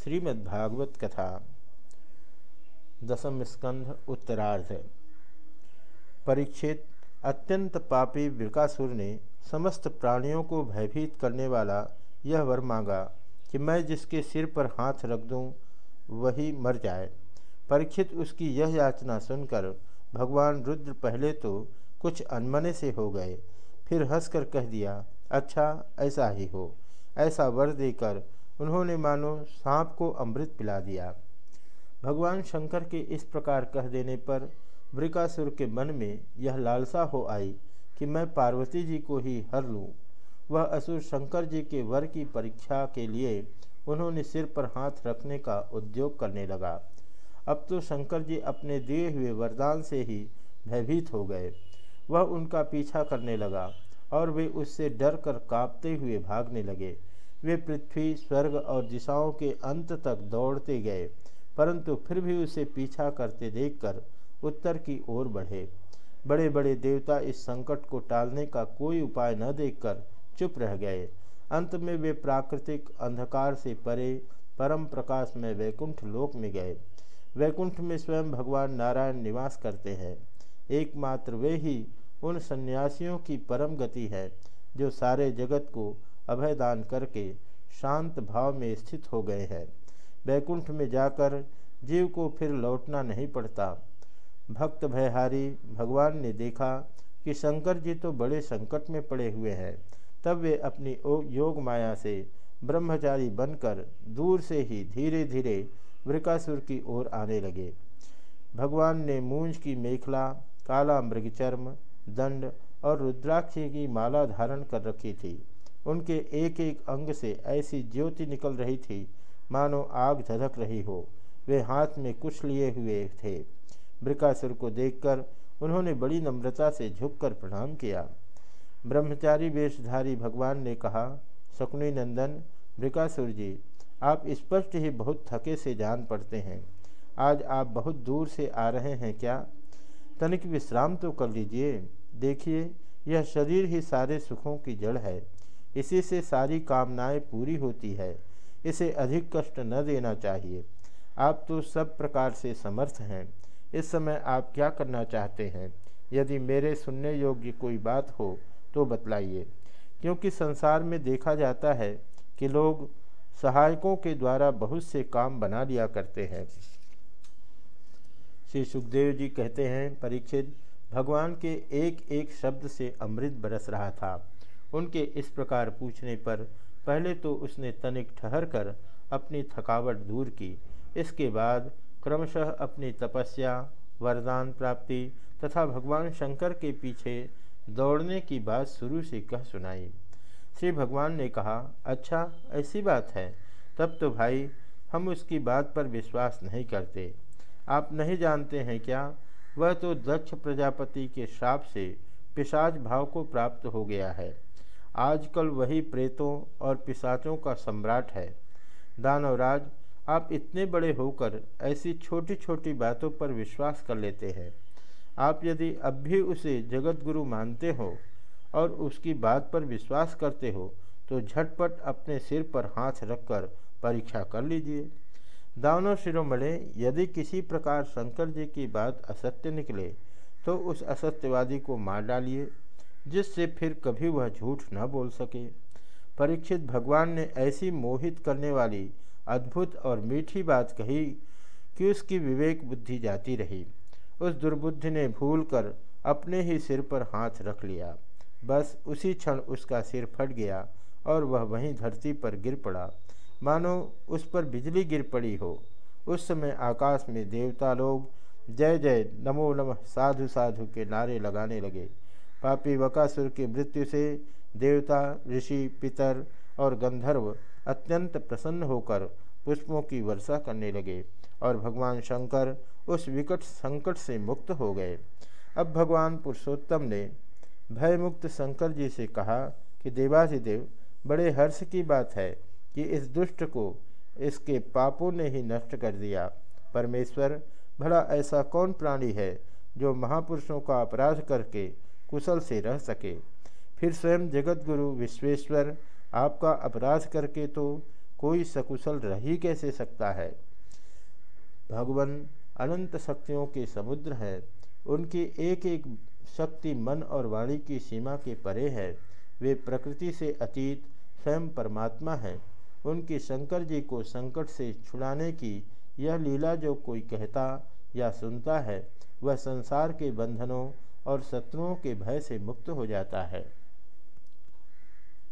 श्रीमद्भागवत कथा दसम स्कंध, उत्तरार्ध। परीक्षित अत्यंत पापी विकासुर ने समस्त प्राणियों को भयभीत करने वाला यह वर मांगा कि मैं जिसके सिर पर हाथ रख दूँ, वही मर जाए। परीक्षित उसकी यह याचना सुनकर भगवान रुद्र पहले तो कुछ अनमने से हो गए, फिर हंसकर कह दिया अच्छा ऐसा ही हो। ऐसा वर देकर उन्होंने मानो सांप को अमृत पिला दिया। भगवान शंकर के इस प्रकार कह देने पर वृकासुर के मन में यह लालसा हो आई कि मैं पार्वती जी को ही हर लूँ। वह असुर शंकर जी के वर की परीक्षा के लिए उन्होंने सिर पर हाथ रखने का उद्योग करने लगा। अब तो शंकर जी अपने दिए हुए वरदान से ही भयभीत हो गए। वह उनका पीछा करने लगा और वे उससे डर कर काँपते हुए भागने लगे। वे पृथ्वी, स्वर्ग और दिशाओं के अंत तक दौड़ते गए, परंतु फिर भी उसे पीछा करते देखकर उत्तर की ओर बढ़े। बड़े बड़े देवता इस संकट को टालने का कोई उपाय न देखकर चुप रह गए। अंत में वे प्राकृतिक अंधकार से परे, परम प्रकाश में वैकुंठ लोक में गए। वैकुंठ में स्वयं भगवान नारायण निवास करते हैं। एकमात्र वे ही उन सन्यासियों की परम गति है, जो सारे जगत को अभयदान करके शांत भाव में स्थित हो गए हैं। वैकुंठ में जाकर जीव को फिर लौटना नहीं पड़ता। भक्त भयहारी, भगवान ने देखा कि शंकर जी तो बड़े संकट में पड़े हुए हैं। तब वे अपनी योग माया से ब्रह्मचारी बनकर दूर से ही धीरे धीरे वृकासुर की ओर आने लगे। भगवान ने मूंज की मेखला, काला मृगचर्म, दंड और रुद्राक्ष की माला धारण कर रखी थी। उनके एक एक अंग से ऐसी ज्योति निकल रही थी। मानो आग धधक रही हो। वे हाथ में कुछ लिए हुए थे। ब्रिकासुर को देखकर उन्होंने बड़ी नम्रता से झुककर प्रणाम किया। ब्रह्मचारी वेशधारी भगवान ने कहा, शकुनी नंदन ब्रिकासुर जी, आप स्पष्ट ही बहुत थके से जान पड़ते हैं। आज आप बहुत दूर से आ रहे हैं क्या? तनिक विश्राम तो कर लीजिए। देखिए, यह शरीर ही सारे सुखों की जड़ है। इसी से सारी कामनाएँ पूरी होती है। इसे अधिक कष्ट न देना चाहिए। आप तो सब प्रकार से समर्थ हैं। इस समय आप क्या करना चाहते हैं? यदि मेरे सुनने योग्य कोई बात हो तो बतलाइए। क्योंकि संसार में देखा जाता है कि लोग सहायकों के द्वारा बहुत से काम बना लिया करते हैं। श्री सुखदेव जी कहते हैं, परीक्षित, भगवान के एक एक शब्द से अमृत बरस रहा था। उनके इस प्रकार पूछने पर पहले तो उसने तनिक ठहर कर अपनी थकावट दूर की। इसके बाद क्रमशः अपनी तपस्या, वरदान प्राप्ति तथा भगवान शंकर के पीछे दौड़ने की बात शुरू से कह सुनाई। श्री भगवान ने कहा अच्छा ऐसी बात है। तब तो भाई, हम उसकी बात पर विश्वास नहीं करते। आप नहीं जानते हैं क्या? वह तो दक्ष प्रजापति के श्राप से पिशाच भाव को प्राप्त हो गया है। आजकल वही प्रेतों और पिशाचों का सम्राट है। दानवराज, आप इतने बड़े होकर ऐसी छोटी छोटी बातों पर विश्वास कर लेते हैं। आप यदि अब भी उसे जगत गुरु मानते हो और उसकी बात पर विश्वास करते हो तो झटपट अपने सिर पर हाथ रखकर परीक्षा कर लीजिए। दानव शिरोमणे, यदि किसी प्रकार शंकर जी की बात असत्य निकले तो उस असत्यवादी को मार डालिए। जिससे फिर कभी वह झूठ न बोल सके। परीक्षित भगवान ने ऐसी मोहित करने वाली अद्भुत और मीठी बात कही कि उसकी विवेक बुद्धि जाती रही। उस दुर्बुद्धि ने भूल कर अपने ही सिर पर हाथ रख लिया। बस उसी क्षण उसका सिर फट गया और वह वहीं धरती पर गिर पड़ा। मानो उस पर बिजली गिर पड़ी हो। उस समय आकाश में देवता लोग जय जय नमो नमः साधु साधु के नारे लगाने लगे। पापी वकासुर की मृत्यु से देवता, ऋषि, पितर और गंधर्व अत्यंत प्रसन्न होकर पुष्पों की वर्षा करने लगे और भगवान शंकर उस विकट संकट से मुक्त हो गए। अब भगवान पुरुषोत्तम ने भयमुक्त शंकर जी से कहा कि देवाधिदेव बड़े हर्ष की बात है कि इस दुष्ट को इसके पापों ने ही नष्ट कर दिया। परमेश्वर, भला ऐसा कौन प्राणी है जो महापुरुषों का अपराध करके कुशल से रह सके। फिर स्वयं जगत गुरु विश्वेश्वर आपका अपराध करके तो कोई सकुशल रह ही कैसे सकता है? भगवान अनंत शक्तियों के समुद्र हैं। उनकी एक एक शक्ति मन और वाणी की सीमा के परे है। वे प्रकृति से अतीत, स्वयं परमात्मा है। उनकी शंकर जी को संकट से छुड़ाने की यह लीला जो कोई कहता या सुनता है, वह संसार के बंधनों और शत्रुओं के भय से मुक्त हो जाता है।